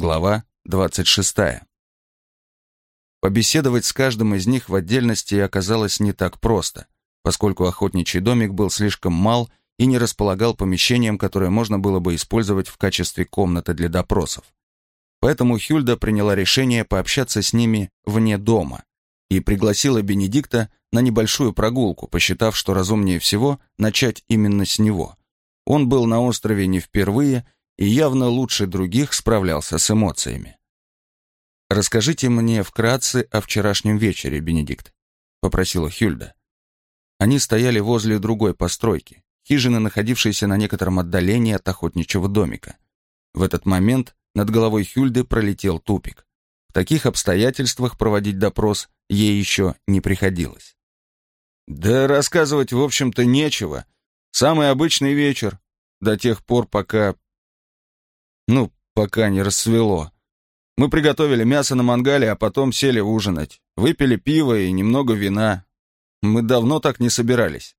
Глава 26. Побеседовать с каждым из них в отдельности оказалось не так просто, поскольку охотничий домик был слишком мал и не располагал помещением, которое можно было бы использовать в качестве комнаты для допросов. Поэтому Хюльда приняла решение пообщаться с ними вне дома и пригласила Бенедикта на небольшую прогулку, посчитав, что разумнее всего начать именно с него. Он был на острове не впервые и явно лучше других справлялся с эмоциями. «Расскажите мне вкратце о вчерашнем вечере, Бенедикт», — попросила Хюльда. Они стояли возле другой постройки, хижины, находившейся на некотором отдалении от охотничьего домика. В этот момент над головой Хюльды пролетел тупик. В таких обстоятельствах проводить допрос ей еще не приходилось. «Да рассказывать, в общем-то, нечего. Самый обычный вечер, до тех пор, пока ну, пока не рассвело. Мы приготовили мясо на мангале, а потом сели ужинать. Выпили пиво и немного вина. Мы давно так не собирались.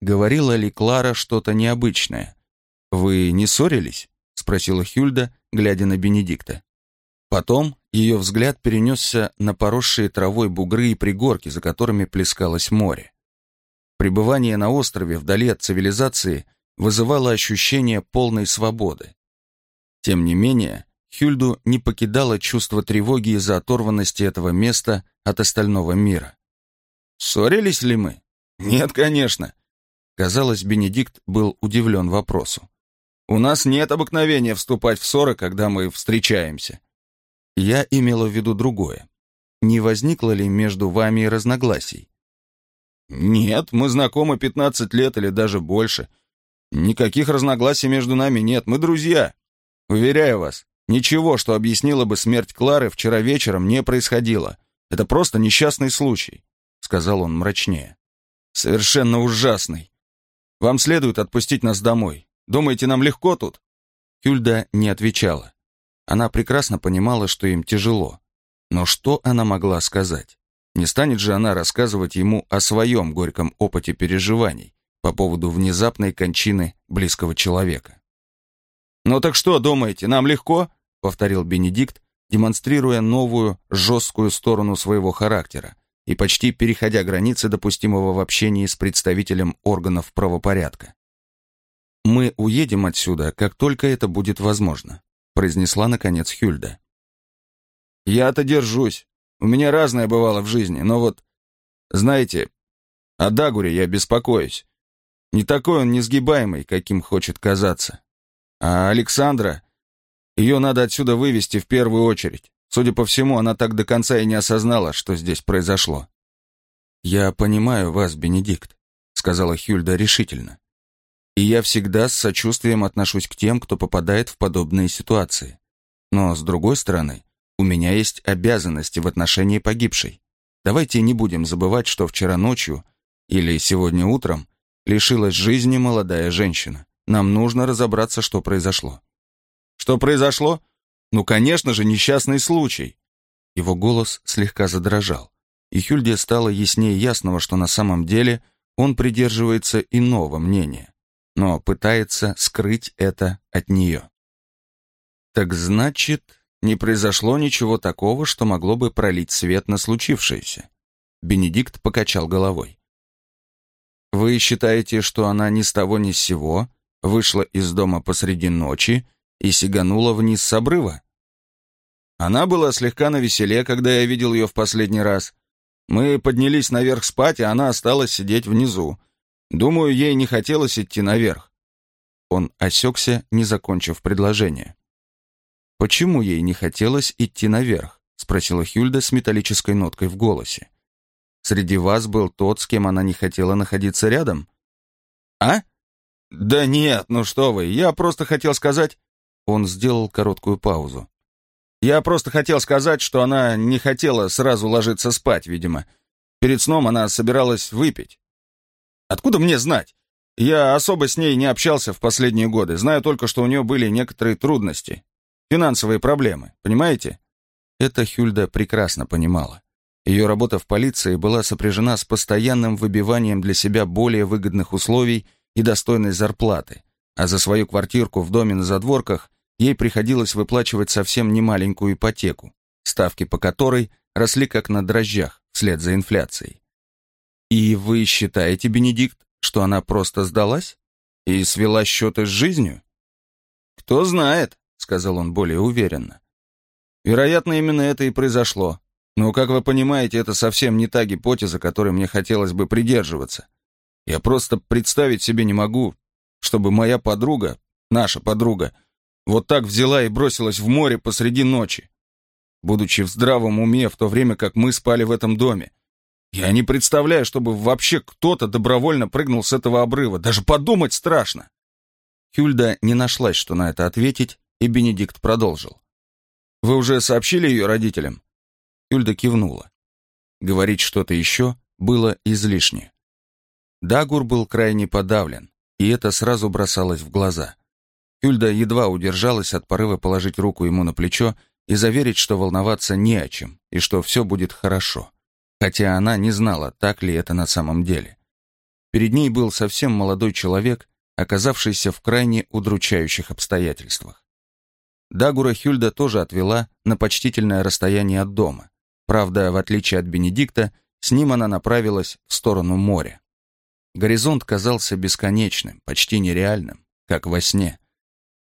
Говорила ли Клара что-то необычное? «Вы не ссорились?» — спросила Хюльда, глядя на Бенедикта. Потом ее взгляд перенесся на поросшие травой бугры и пригорки, за которыми плескалось море. Пребывание на острове вдали от цивилизации вызывало ощущение полной свободы. Тем не менее, Хюльду не покидало чувство тревоги из-за оторванности этого места от остального мира. «Ссорились ли мы?» «Нет, конечно». Казалось, Бенедикт был удивлен вопросу. «У нас нет обыкновения вступать в ссоры, когда мы встречаемся». Я имела в виду другое. Не возникло ли между вами разногласий? «Нет, мы знакомы 15 лет или даже больше. Никаких разногласий между нами нет, мы друзья». Уверяю вас, ничего, что объяснило бы смерть Клары вчера вечером, не происходило. Это просто несчастный случай», — сказал он мрачнее. «Совершенно ужасный. Вам следует отпустить нас домой. Думаете, нам легко тут?» Хюльда не отвечала. Она прекрасно понимала, что им тяжело. Но что она могла сказать? Не станет же она рассказывать ему о своем горьком опыте переживаний по поводу внезапной кончины близкого человека. «Ну так что, думаете, нам легко?» — повторил Бенедикт, демонстрируя новую, жесткую сторону своего характера и почти переходя границы допустимого в общении с представителем органов правопорядка. «Мы уедем отсюда, как только это будет возможно», — произнесла, наконец, Хюльда. «Я-то держусь. У меня разное бывало в жизни, но вот, знаете, о Дагуре я беспокоюсь. Не такой он несгибаемый, каким хочет казаться. А Александра, ее надо отсюда вывести в первую очередь. Судя по всему, она так до конца и не осознала, что здесь произошло. «Я понимаю вас, Бенедикт», — сказала Хюльда решительно. «И я всегда с сочувствием отношусь к тем, кто попадает в подобные ситуации. Но, с другой стороны, у меня есть обязанности в отношении погибшей. Давайте не будем забывать, что вчера ночью или сегодня утром лишилась жизни молодая женщина. Нам нужно разобраться, что произошло». «Что произошло? Ну, конечно же, несчастный случай». Его голос слегка задрожал, и Хюльде стало яснее ясного, что на самом деле он придерживается иного мнения, но пытается скрыть это от нее. «Так значит, не произошло ничего такого, что могло бы пролить свет на случившееся?» Бенедикт покачал головой. «Вы считаете, что она ни с того ни с сего вышла из дома посреди ночи и сиганула вниз с обрыва. Она была слегка навеселе, когда я видел ее в последний раз. Мы поднялись наверх спать, а она осталась сидеть внизу. Думаю, ей не хотелось идти наверх. Он осекся, не закончив предложение. «Почему ей не хотелось идти наверх?» — спросила Хюльда с металлической ноткой в голосе. «Среди вас был тот, с кем она не хотела находиться рядом?» «А?» «Да нет, ну что вы, я просто хотел сказать...» Он сделал короткую паузу. «Я просто хотел сказать, что она не хотела сразу ложиться спать, видимо. Перед сном она собиралась выпить. Откуда мне знать? Я особо с ней не общался в последние годы, знаю только, что у нее были некоторые трудности, финансовые проблемы, понимаете?» Это Хюльда прекрасно понимала. Ее работа в полиции была сопряжена с постоянным выбиванием для себя более выгодных условий и достойной зарплаты, а за свою квартирку в доме на задворках ей приходилось выплачивать совсем немаленькую ипотеку, ставки по которой росли как на дрожжах вслед за инфляцией. И вы считаете, Бенедикт, что она просто сдалась и свела счеты с жизнью? Кто знает, сказал он более уверенно. Вероятно, именно это и произошло. Но, как вы понимаете, это совсем не та гипотеза, которой мне хотелось бы придерживаться. Я просто представить себе не могу, чтобы моя подруга, наша подруга, вот так взяла и бросилась в море посреди ночи, будучи в здравом уме, в то время как мы спали в этом доме. Я не представляю, чтобы вообще кто-то добровольно прыгнул с этого обрыва. Даже подумать страшно. Хюльда не нашлась, что на это ответить, и Бенедикт продолжил. «Вы уже сообщили ее родителям?» Хюльда кивнула. Говорить что-то еще было излишне. Дагур был крайне подавлен, и это сразу бросалось в глаза. Хюльда едва удержалась от порыва положить руку ему на плечо и заверить, что волноваться не о чем, и что все будет хорошо хотя она не знала, так ли это на самом деле. Перед ней был совсем молодой человек, оказавшийся в крайне удручающих обстоятельствах. Дагура Хюльда тоже отвела на почтительное расстояние от дома. Правда, в отличие от Бенедикта, с ним она направилась в сторону моря. Горизонт казался бесконечным, почти нереальным, как во сне.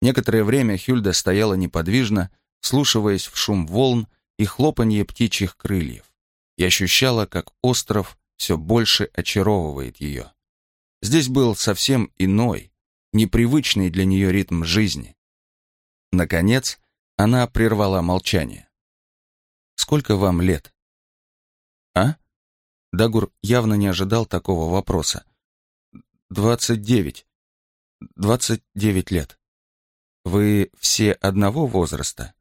Некоторое время Хюльда стояла неподвижно, слушаясь в шум волн и хлопанье птичьих крыльев и ощущала, как остров все больше очаровывает ее. Здесь был совсем иной, непривычный для нее ритм жизни. Наконец, она прервала молчание. «Сколько вам лет?» «А?» Дагур явно не ожидал такого вопроса. «Двадцать девять. Двадцать девять лет. Вы все одного возраста?»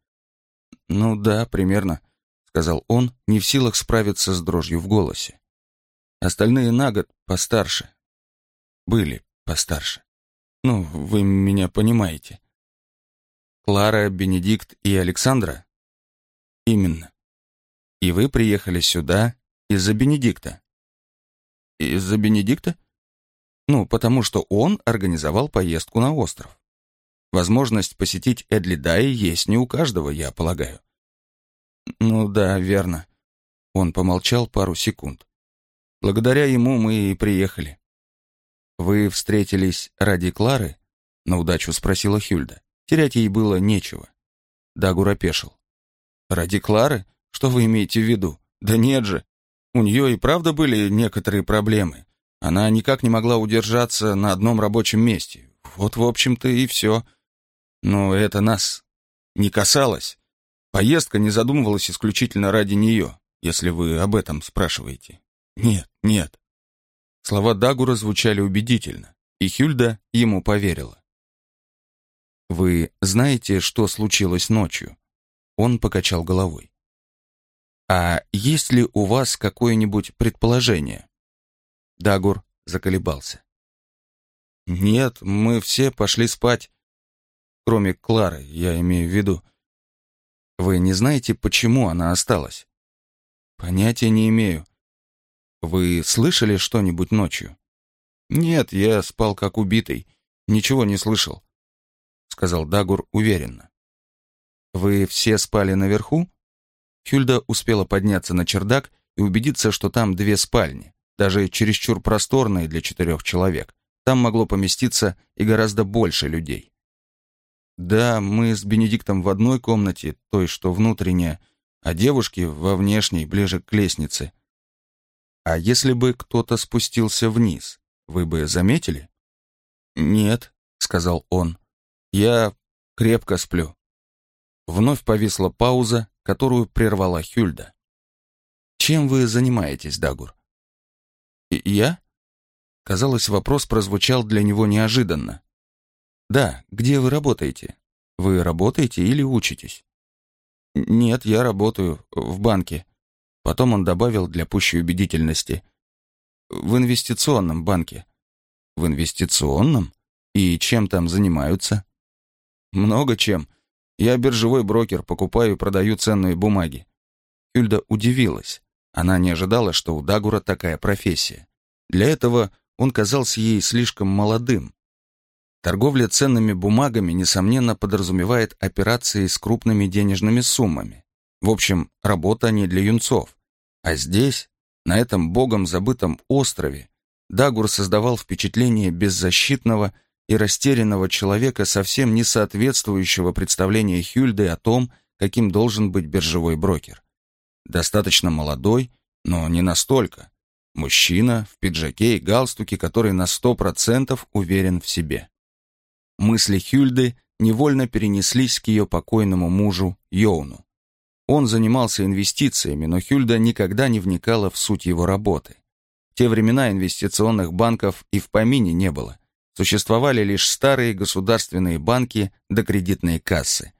«Ну да, примерно сказал он, не в силах справиться с дрожью в голосе. Остальные на год постарше. Были постарше. Ну, вы меня понимаете. Клара, Бенедикт и Александра? Именно. И вы приехали сюда из-за Бенедикта? Из-за Бенедикта? Ну, потому что он организовал поездку на остров. Возможность посетить Эдли Дай есть не у каждого, я полагаю. «Ну да, верно». Он помолчал пару секунд. «Благодаря ему мы и приехали». «Вы встретились ради Клары?» — на удачу спросила Хюльда. Терять ей было нечего. Дагур опешил. «Ради Клары? Что вы имеете в виду? Да нет же. У нее и правда были некоторые проблемы. Она никак не могла удержаться на одном рабочем месте. Вот, в общем-то, и все. Но это нас не касалось. Поездка не задумывалась исключительно ради нее, если вы об этом спрашиваете. Нет, нет. Слова Дагура звучали убедительно, и Хюльда ему поверила. «Вы знаете, что случилось ночью?» Он покачал головой. «А есть ли у вас какое-нибудь предположение?» Дагур заколебался. «Нет, мы все пошли спать, кроме Клары, я имею в виду. Вы не знаете, почему она осталась? Понятия не имею. Вы слышали что-нибудь ночью? Нет, я спал как убитый. Ничего не слышал, сказал Дагур уверенно. Вы все спали наверху? Хюльда успела подняться на чердак и убедиться, что там две спальни, даже чересчур просторные для четырех человек. Там могло поместиться и гораздо больше людей. Да, мы с Бенедиктом в одной комнате, той, что внутренняя, а девушки во внешней, ближе к лестнице. А если бы кто-то спустился вниз, вы бы заметили? Нет, сказал он. Я крепко сплю. Вновь повисла пауза, которую прервала Хюльда. Чем вы занимаетесь, Дагур? Я? Казалось, вопрос прозвучал для него неожиданно. «Да, где вы работаете? Вы работаете или учитесь?» «Нет, я работаю в банке». Потом он добавил для пущей убедительности. «В инвестиционном банке». «В инвестиционном? И чем там занимаются?» «Много чем. Я биржевой брокер, покупаю и продаю ценные бумаги». Хюльда удивилась. Она не ожидала, что у Дагура такая профессия. Для этого он казался ей слишком молодым, Торговля ценными бумагами, несомненно, подразумевает операции с крупными денежными суммами. В общем, работа не для юнцов. А здесь, на этом богом забытом острове, Дагур создавал впечатление беззащитного и растерянного человека, совсем не соответствующего представлению Хюльды о том, каким должен быть биржевой брокер. Достаточно молодой, но не настолько. Мужчина в пиджаке и галстуке, который на сто процентов уверен в себе. Мысли Хюльды невольно перенеслись к ее покойному мужу Йоуну. Он занимался инвестициями, но Хюльда никогда не вникала в суть его работы. В те времена инвестиционных банков и в помине не было. Существовали лишь старые государственные банки да кредитные кассы.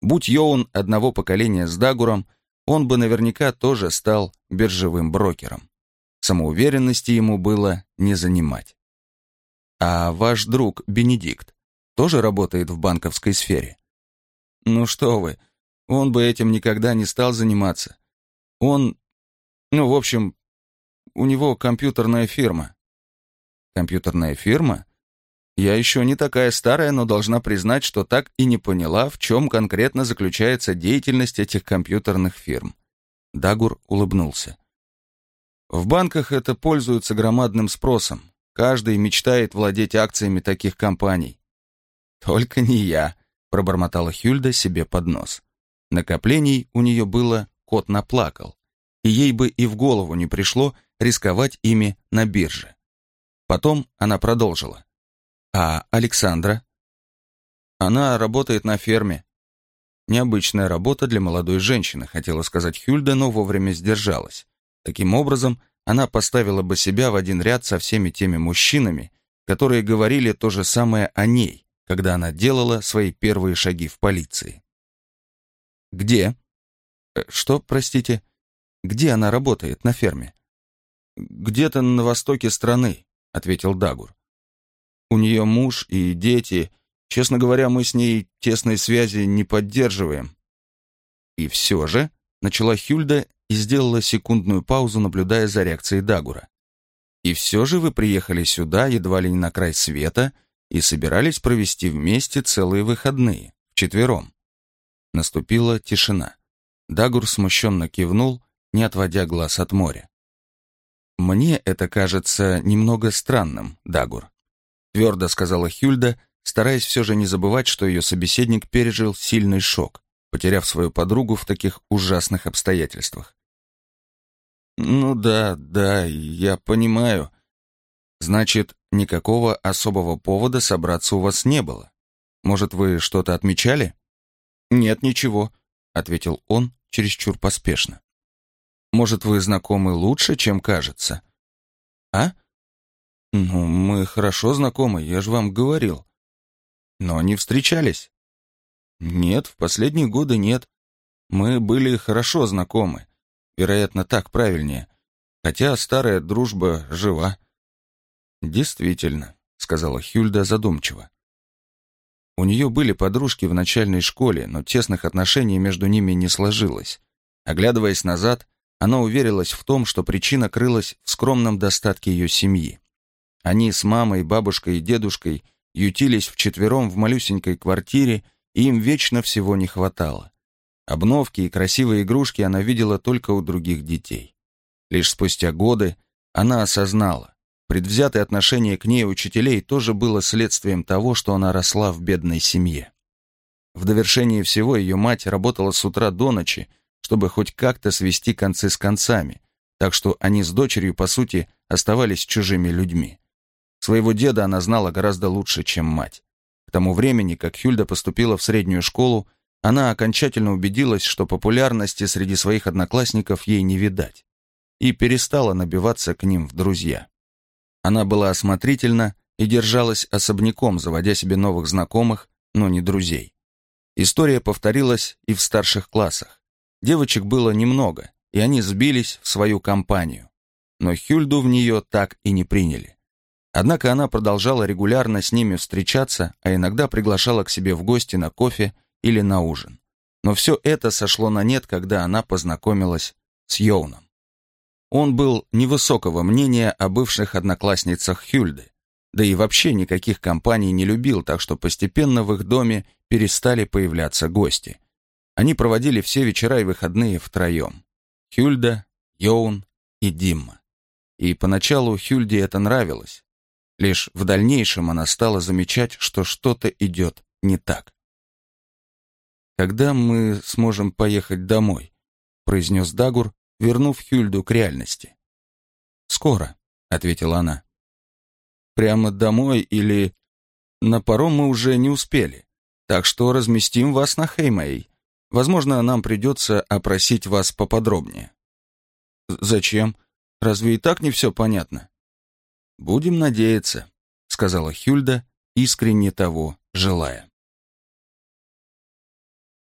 Будь Йоун одного поколения с Дагуром, он бы наверняка тоже стал биржевым брокером. Самоуверенности ему было не занимать. А ваш друг Бенедикт тоже работает в банковской сфере? Ну что вы, он бы этим никогда не стал заниматься. Он, ну, в общем, у него компьютерная фирма. Компьютерная фирма? Я еще не такая старая, но должна признать, что так и не поняла, в чем конкретно заключается деятельность этих компьютерных фирм. Дагур улыбнулся. В банках это пользуется громадным спросом. Каждый мечтает владеть акциями таких компаний. «Только не я», — пробормотала Хюльда себе под нос. Накоплений у нее было кот наплакал, и ей бы и в голову не пришло рисковать ими на бирже. Потом она продолжила. А Александра? Она работает на ферме. Необычная работа для молодой женщины, хотела сказать Хюльда, но вовремя сдержалась. Таким образом, она поставила бы себя в один ряд со всеми теми мужчинами, которые говорили то же самое о ней, когда она делала свои первые шаги в полиции. «Где?» «Э, «Что, простите?» «Где она работает, на ферме?» «Где-то на востоке страны», — ответил Дагур. У нее муж и дети. Честно говоря, мы с ней тесной связи не поддерживаем. И все же, начала Хюльда и сделала секундную паузу, наблюдая за реакцией Дагура. И все же вы приехали сюда, едва ли не на край света, и собирались провести вместе целые выходные, вчетвером. Наступила тишина. Дагур смущенно кивнул, не отводя глаз от моря. «Мне это кажется немного странным, Дагур твердо сказала Хюльда, стараясь все же не забывать, что ее собеседник пережил сильный шок, потеряв свою подругу в таких ужасных обстоятельствах. «Ну да, да, я понимаю. Значит, никакого особого повода собраться у вас не было. Может, вы что-то отмечали?» «Нет, ничего», — ответил он чересчур поспешно. «Может, вы знакомы лучше, чем кажется?» «А?» «Ну, мы хорошо знакомы, я же вам говорил». «Но не встречались?» «Нет, в последние годы нет. Мы были хорошо знакомы. Вероятно, так правильнее. Хотя старая дружба жива». «Действительно», — сказала Хюльда задумчиво. У нее были подружки в начальной школе, но тесных отношений между ними не сложилось. Оглядываясь назад, она уверилась в том, что причина крылась в скромном достатке ее семьи. Они с мамой, бабушкой и дедушкой ютились вчетвером в малюсенькой квартире, им вечно всего не хватало. Обновки и красивые игрушки она видела только у других детей. Лишь спустя годы она осознала, предвзятое отношение к ней учителей тоже было следствием того, что она росла в бедной семье. В довершении всего ее мать работала с утра до ночи, чтобы хоть как-то свести концы с концами, так что они с дочерью, по сути, оставались чужими людьми. Своего деда она знала гораздо лучше, чем мать. Тому времени, как Хюльда поступила в среднюю школу, она окончательно убедилась, что популярности среди своих одноклассников ей не видать, и перестала набиваться к ним в друзья. Она была осмотрительна и держалась особняком, заводя себе новых знакомых, но не друзей. История повторилась и в старших классах. Девочек было немного, и они сбились в свою компанию. Но Хюльду в нее так и не приняли. Однако она продолжала регулярно с ними встречаться, а иногда приглашала к себе в гости на кофе или на ужин. Но все это сошло на нет, когда она познакомилась с Йоуном. Он был невысокого мнения о бывших одноклассницах Хюльды. да и вообще никаких компаний не любил, так что постепенно в их доме перестали появляться гости. Они проводили все вечера и выходные втроем. Хюльда, Йоун и Димма. И поначалу Хюльде это нравилось. Лишь в дальнейшем она стала замечать, что что-то идет не так. «Когда мы сможем поехать домой?» — произнес Дагур, вернув Хюльду к реальности. «Скоро», — ответила она. «Прямо домой или...» «На паром мы уже не успели, так что разместим вас на Хеймей. Возможно, нам придется опросить вас поподробнее». «Зачем? Разве и так не все понятно?» «Будем надеяться», — сказала Хюльда, искренне того желая.